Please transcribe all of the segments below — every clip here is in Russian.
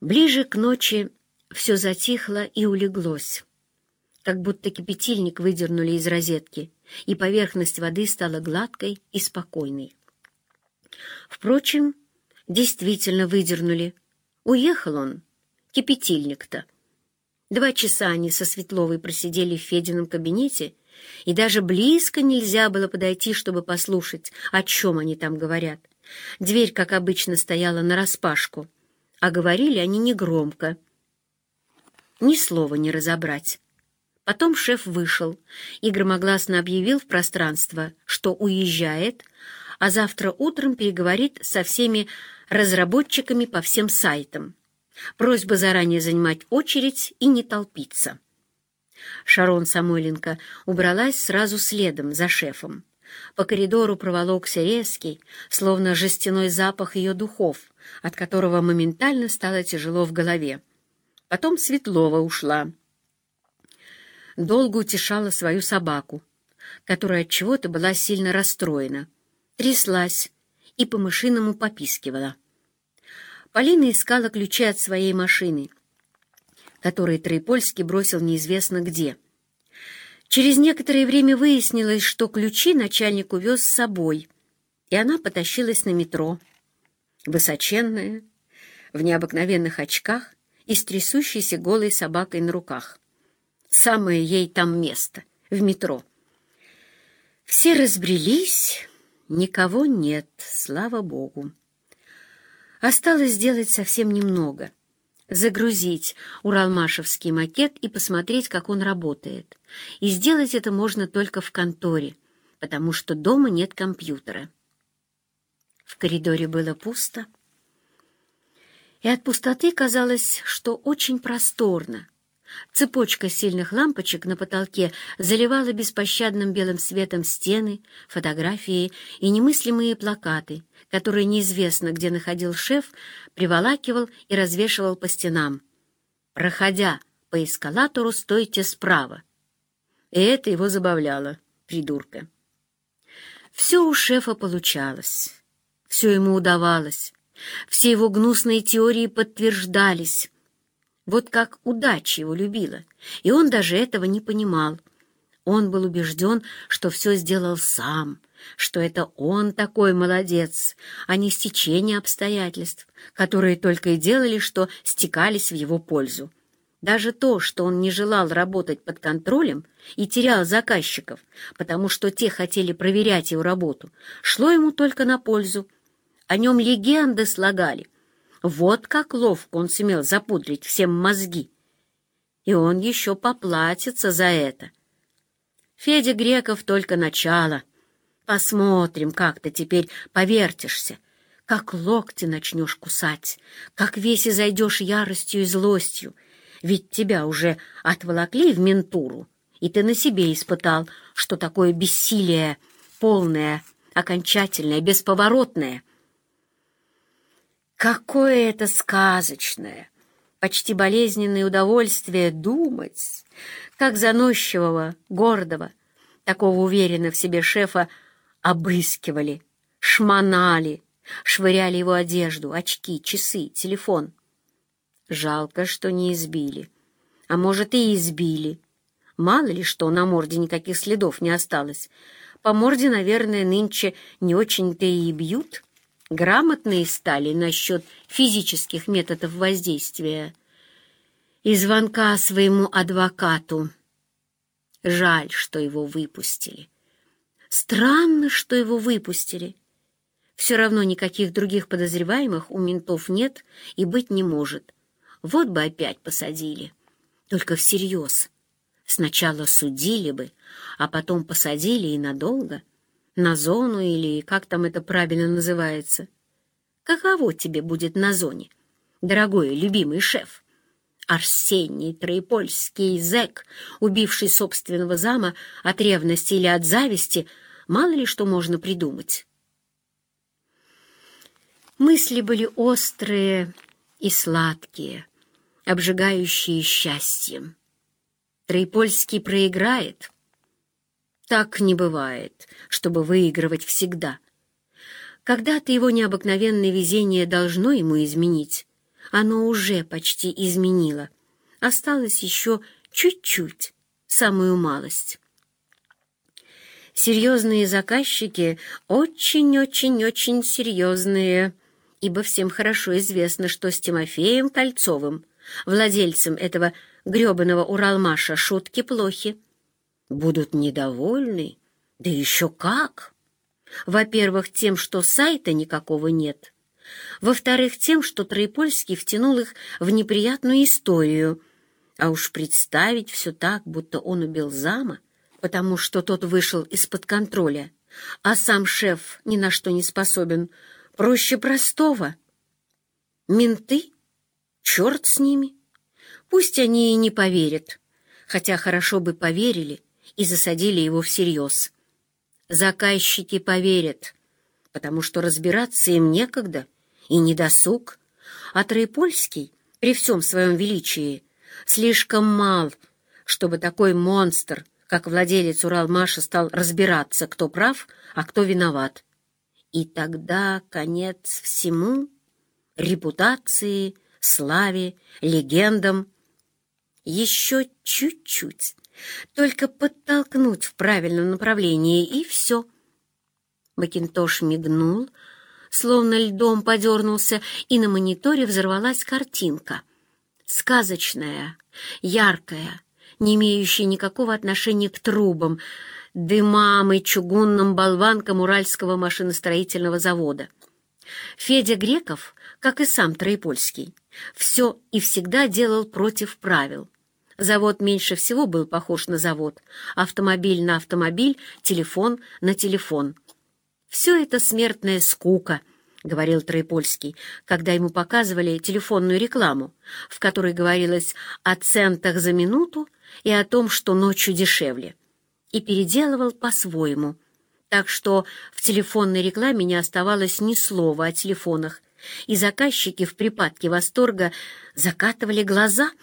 Ближе к ночи все затихло и улеглось, как будто кипятильник выдернули из розетки, и поверхность воды стала гладкой и спокойной. Впрочем, действительно выдернули. Уехал он, кипятильник-то. Два часа они со Светловой просидели в Федином кабинете, и даже близко нельзя было подойти, чтобы послушать, о чем они там говорят. Дверь, как обычно, стояла нараспашку, а говорили они негромко. Ни слова не разобрать. Потом шеф вышел и громогласно объявил в пространство, что уезжает, а завтра утром переговорит со всеми разработчиками по всем сайтам. Просьба заранее занимать очередь и не толпиться. Шарон Самойленко убралась сразу следом за шефом. По коридору проволокся резкий, словно жестяной запах ее духов, от которого моментально стало тяжело в голове. Потом Светлова ушла. Долго утешала свою собаку, которая от чего-то была сильно расстроена, тряслась и по-мышиному попискивала. Полина искала ключи от своей машины, которые Троепольский бросил неизвестно где. Через некоторое время выяснилось, что ключи начальник увез с собой, и она потащилась на метро. Высоченная, в необыкновенных очках и с трясущейся голой собакой на руках. Самое ей там место, в метро. Все разбрелись, никого нет, слава богу. Осталось сделать совсем немного. Загрузить уралмашевский макет и посмотреть, как он работает. И сделать это можно только в конторе, потому что дома нет компьютера. В коридоре было пусто, и от пустоты казалось, что очень просторно. Цепочка сильных лампочек на потолке заливала беспощадным белым светом стены, фотографии и немыслимые плакаты, которые неизвестно, где находил шеф, приволакивал и развешивал по стенам. Проходя по эскалатору, стойте справа. И это его забавляло, придурка. Все у шефа получалось, все ему удавалось, все его гнусные теории подтверждались. Вот как удача его любила, и он даже этого не понимал. Он был убежден, что все сделал сам, что это он такой молодец, а не стечение обстоятельств, которые только и делали, что стекались в его пользу. Даже то, что он не желал работать под контролем и терял заказчиков, потому что те хотели проверять его работу, шло ему только на пользу. О нем легенды слагали — вот как ловко он сумел запудрить всем мозги. И он еще поплатится за это. Федя Греков только начало. Посмотрим, как ты теперь повертишься, как локти начнешь кусать, как весь зайдешь яростью и злостью. Ведь тебя уже отволокли в ментуру, и ты на себе испытал, что такое бессилие, полное, окончательное, бесповоротное — Какое это сказочное, почти болезненное удовольствие думать, как заносчивого, гордого, такого уверенного в себе шефа обыскивали, шмонали, швыряли его одежду, очки, часы, телефон. Жалко, что не избили. А может, и избили. Мало ли что, на морде никаких следов не осталось. По морде, наверное, нынче не очень-то и бьют грамотные стали насчет физических методов воздействия. И звонка своему адвокату. Жаль, что его выпустили. Странно, что его выпустили. Все равно никаких других подозреваемых у ментов нет и быть не может. Вот бы опять посадили. Только всерьез. Сначала судили бы, а потом посадили и надолго — на зону или как там это правильно называется. Каково тебе будет на зоне, дорогой любимый шеф? Арсений Троепольский зэк, убивший собственного зама от ревности или от зависти, мало ли что можно придумать. Мысли были острые и сладкие, обжигающие счастьем. Троепольский проиграет — так не бывает, чтобы выигрывать всегда. Когда-то его необыкновенное везение должно ему изменить, Оно уже почти изменило. Осталось еще чуть-чуть, самую малость. Серьезные заказчики очень-очень-очень серьезные, ибо всем хорошо известно, что с Тимофеем Кольцовым, владельцем этого гребаного Уралмаша, шутки плохи. Будут недовольны, да еще как! Во-первых, тем, что сайта никакого нет. Во-вторых, тем, что Троепольский втянул их в неприятную историю. А уж представить все так, будто он убил зама, потому что тот вышел из-под контроля, а сам шеф ни на что не способен, проще простого. Менты? Черт с ними! Пусть они и не поверят, хотя хорошо бы поверили и засадили его всерьез. Заказчики поверят, потому что разбираться им некогда и не досуг, а Троепольский при всем своем величии слишком мал, чтобы такой монстр, как владелец Уралмаша, стал разбираться, кто прав, а кто виноват. И тогда конец всему — репутации, славе, легендам. Еще чуть-чуть, только подтолкнуть в правильном направлении, и все. Макинтош мигнул, словно льдом подернулся, и на мониторе взорвалась картинка. Сказочная, яркая, не имеющая никакого отношения к трубам, дымам и чугунным болванкам Уральского машиностроительного завода. Федя Греков, как и сам Троепольский, все и всегда делал против правил. Завод меньше всего был похож на завод. Автомобиль на автомобиль, телефон на телефон. «Все это смертная скука», — говорил Троепольский, когда ему показывали телефонную рекламу, в которой говорилось о центах за минуту и о том, что ночью дешевле. И переделывал по-своему. Так что в телефонной рекламе не оставалось ни слова о телефонах, и заказчики в припадке восторга закатывали глаза —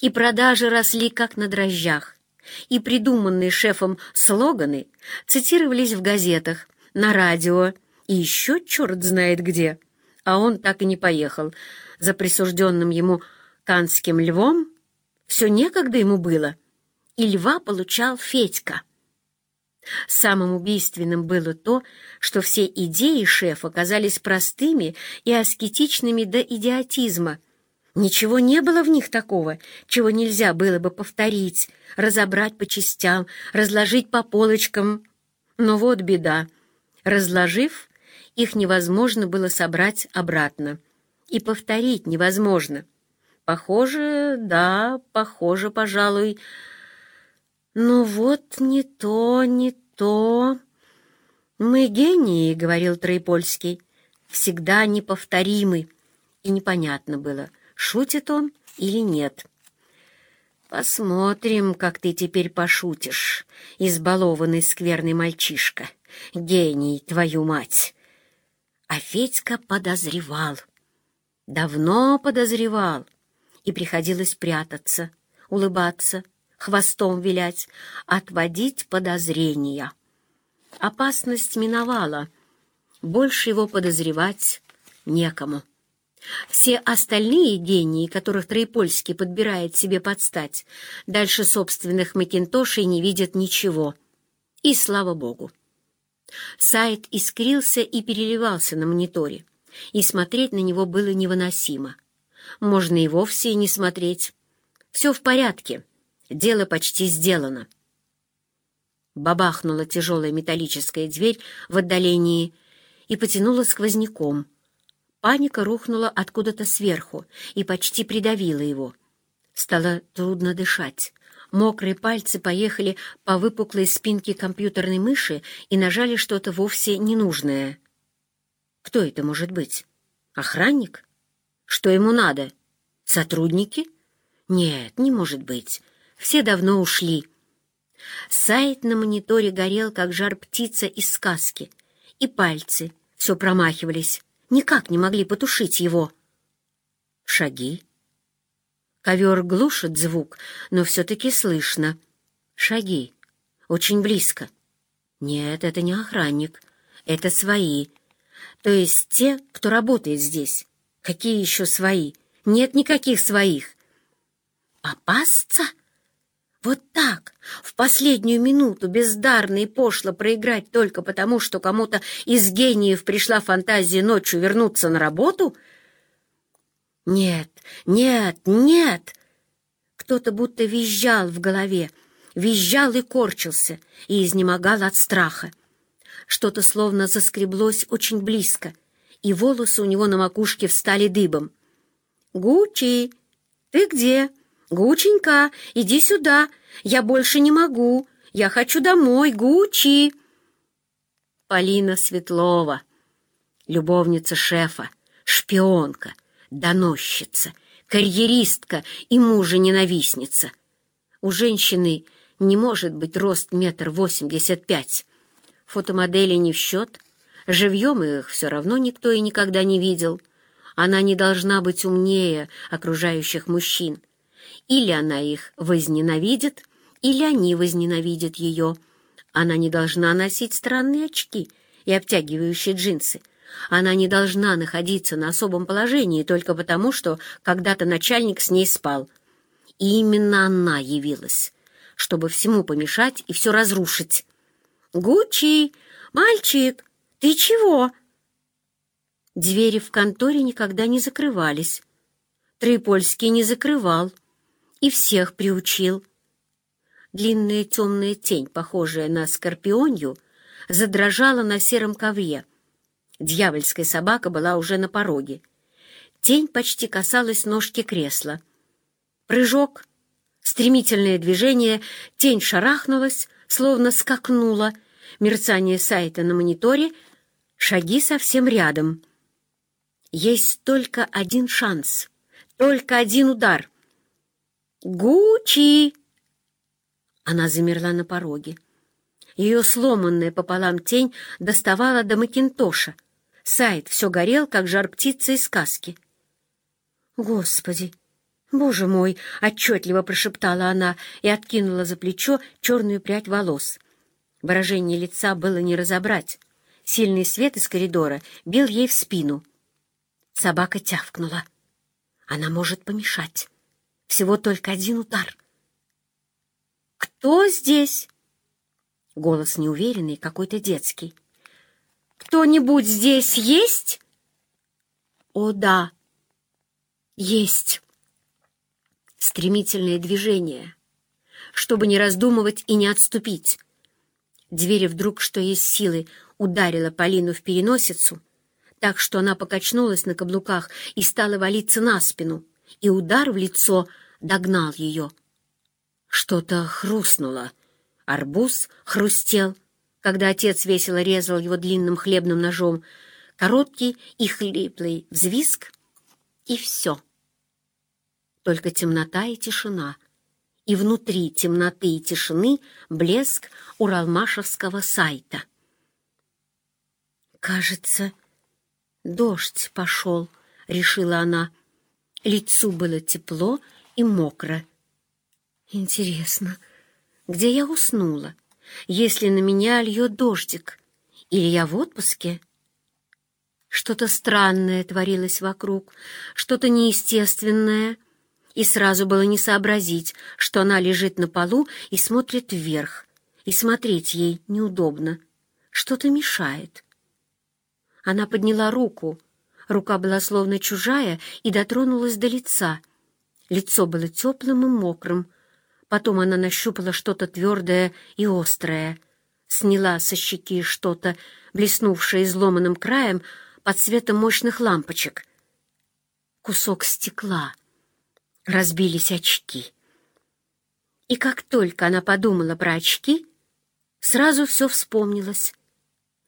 и продажи росли как на дрожжах, и придуманные шефом слоганы цитировались в газетах, на радио и еще черт знает где. А он так и не поехал. За присужденным ему канским львом все некогда ему было, и льва получал Федька. Самым убийственным было то, что все идеи шефа казались простыми и аскетичными до идиотизма — Ничего не было в них такого, чего нельзя было бы повторить, разобрать по частям, разложить по полочкам. Но вот беда. Разложив, их невозможно было собрать обратно. И повторить невозможно. Похоже, да, похоже, пожалуй. Но вот не то, не то. «Мы гении», — говорил Троепольский, — «всегда неповторимы». И непонятно было — шутит он или нет. «Посмотрим, как ты теперь пошутишь, избалованный скверный мальчишка. Гений, твою мать!» А Федька подозревал. Давно подозревал. И приходилось прятаться, улыбаться, хвостом вилять, отводить подозрения. Опасность миновала. Больше его подозревать некому. Все остальные гении, которых Троепольский подбирает себе под стать, дальше собственных Макинтошей не видят ничего. И слава богу. Сайт искрился и переливался на мониторе, и смотреть на него было невыносимо. Можно и вовсе не смотреть. Все в порядке, дело почти сделано. Бабахнула тяжелая металлическая дверь в отдалении и потянула сквозняком — Паника рухнула откуда-то сверху и почти придавила его. Стало трудно дышать. Мокрые пальцы поехали по выпуклой спинке компьютерной мыши и нажали что-то вовсе ненужное. Кто это может быть? Охранник? Что ему надо? Сотрудники? Нет, не может быть. Все давно ушли. Сайт на мониторе горел, как жар птица из сказки, и пальцы все промахивались никак не могли потушить его. Шаги. Ковер глушит звук, но все-таки слышно. Шаги. Очень близко. Нет, это не охранник. Это свои. То есть те, кто работает здесь. Какие еще свои? Нет никаких своих. Попасться? Вот так, в последнюю минуту, бездарно и пошло проиграть только потому, что кому-то из гениев пришла фантазия ночью вернуться на работу? Нет, нет, нет! Кто-то будто визжал в голове, визжал и корчился, и изнемогал от страха. Что-то словно заскреблось очень близко, и волосы у него на макушке встали дыбом. «Гучи, ты где?» «Гученька, иди сюда! Я больше не могу! Я хочу домой, Гучи!» Полина Светлова, любовница шефа, шпионка, доносчица, карьеристка и мужа-ненавистница. У женщины не может быть рост метр восемьдесят пять. Фотомодели не в счет, живьем их все равно никто и никогда не видел. Она не должна быть умнее окружающих мужчин. Или она их возненавидит, или они возненавидят ее. Она не должна носить странные очки и обтягивающие джинсы. Она не должна находиться на особом положении только потому, что когда-то начальник с ней спал. И именно она явилась, чтобы всему помешать и все разрушить. «Гуччи! Мальчик! Ты чего?» Двери в конторе никогда не закрывались. Трипольский не закрывал и всех приучил. Длинная темная тень, похожая на скорпионью, задрожала на сером ковре. Дьявольская собака была уже на пороге. Тень почти касалась ножки кресла. Прыжок, стремительное движение, тень шарахнулась, словно скакнула, мерцание сайта на мониторе, шаги совсем рядом. Есть только один шанс, только один удар — «Гучи!» Она замерла на пороге. Ее сломанная пополам тень доставала до Макинтоша. Сайт все горел, как жар птицы из сказки. «Господи! Боже мой!» — отчетливо прошептала она и откинула за плечо черную прядь волос. Выражение лица было не разобрать. Сильный свет из коридора бил ей в спину. Собака тявкнула. Она может помешать. Всего только один удар. «Кто здесь?» Голос неуверенный, какой-то детский. «Кто-нибудь здесь есть?» «О, да, есть!» Стремительное движение, чтобы не раздумывать и не отступить. Дверь вдруг, что есть силы, ударила Полину в переносицу, так что она покачнулась на каблуках и стала валиться на спину и удар в лицо догнал ее. Что-то хрустнуло. Арбуз хрустел, когда отец весело резал его длинным хлебным ножом. Короткий и хлиплый взвизг, и все. Только темнота и тишина, и внутри темноты и тишины блеск уралмашевского сайта. «Кажется, дождь пошел», — решила она. Лицу было тепло и мокро. Интересно, где я уснула, если на меня льет дождик, или я в отпуске? Что-то странное творилось вокруг, что-то неестественное, и сразу было не сообразить, что она лежит на полу и смотрит вверх, и смотреть ей неудобно. Что-то мешает. Она подняла руку, Рука была словно чужая и дотронулась до лица. Лицо было теплым и мокрым. Потом она нащупала что-то твердое и острое. Сняла со щеки что-то, блеснувшее изломанным краем под светом мощных лампочек. Кусок стекла. Разбились очки. И как только она подумала про очки, сразу все вспомнилось.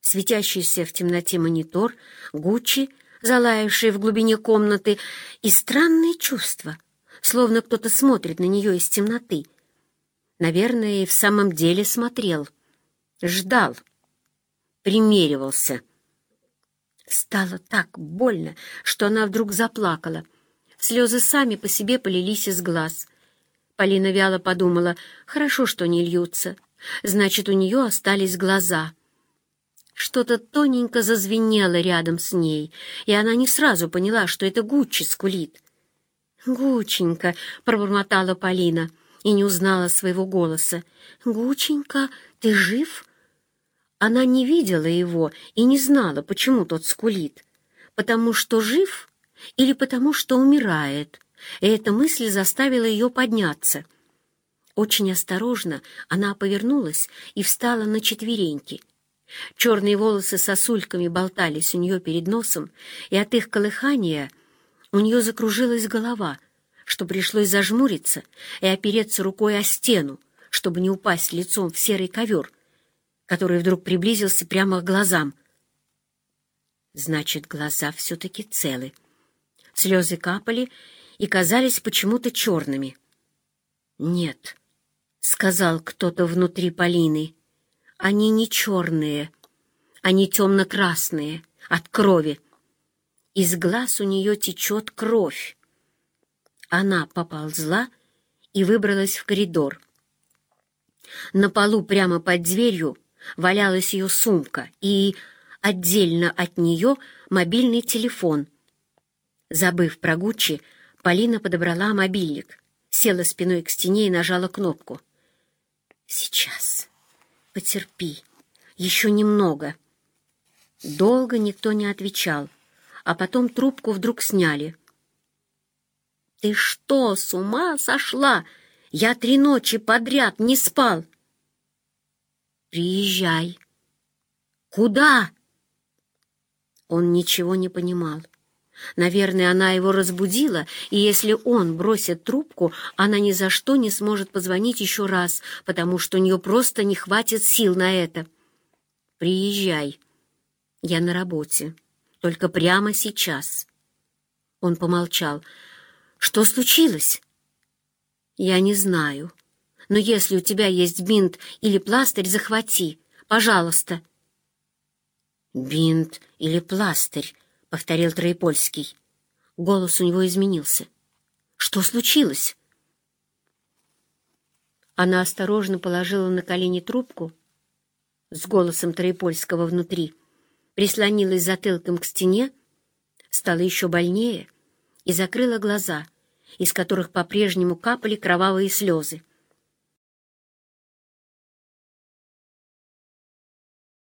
Светящийся в темноте монитор, Гуччи — залаявшие в глубине комнаты, и странные чувства, словно кто-то смотрит на нее из темноты. Наверное, и в самом деле смотрел. Ждал. Примеривался. Стало так больно, что она вдруг заплакала. Слезы сами по себе полились из глаз. Полина вяло подумала, хорошо, что не льются. Значит, у нее остались глаза. Что-то тоненько зазвенело рядом с ней, и она не сразу поняла, что это Гуччи скулит. «Гученька!» — пробормотала Полина и не узнала своего голоса. «Гученька, ты жив?» Она не видела его и не знала, почему тот скулит. Потому что жив или потому что умирает. И эта мысль заставила ее подняться. Очень осторожно она повернулась и встала на четвереньки. Черные волосы сосульками болтались у нее перед носом, и от их колыхания у нее закружилась голова, что пришлось зажмуриться и опереться рукой о стену, чтобы не упасть лицом в серый ковер, который вдруг приблизился прямо к глазам. Значит, глаза все-таки целы. Слезы капали и казались почему-то черными. «Нет», — сказал кто-то внутри Полины, — «они не черные, они темно-красные, от крови. Из глаз у нее течет кровь». Она поползла и выбралась в коридор. На полу прямо под дверью валялась ее сумка и, отдельно от нее, мобильный телефон. Забыв про Гуччи, Полина подобрала мобильник, села спиной к стене и нажала кнопку. «Сейчас. Потерпи. Еще немного». Долго никто не отвечал, а потом трубку вдруг сняли. «Ты что, с ума сошла? Я три ночи подряд не спал!» «Приезжай». «Куда?» Он ничего не понимал. Наверное, она его разбудила, и если он бросит трубку, она ни за что не сможет позвонить еще раз, потому что у нее просто не хватит сил на это. «Приезжай. Я на работе. Только прямо сейчас». Он помолчал. «Что случилось?» «Я не знаю. Но если у тебя есть бинт или пластырь, захвати. Пожалуйста». «Бинт или пластырь?» — повторил Троепольский. Голос у него изменился. «Что случилось?» Она осторожно положила на колени трубку с голосом Троепольского внутри, прислонилась затылком к стене, стало еще больнее и закрыла глаза, из которых по-прежнему капали кровавые слезы.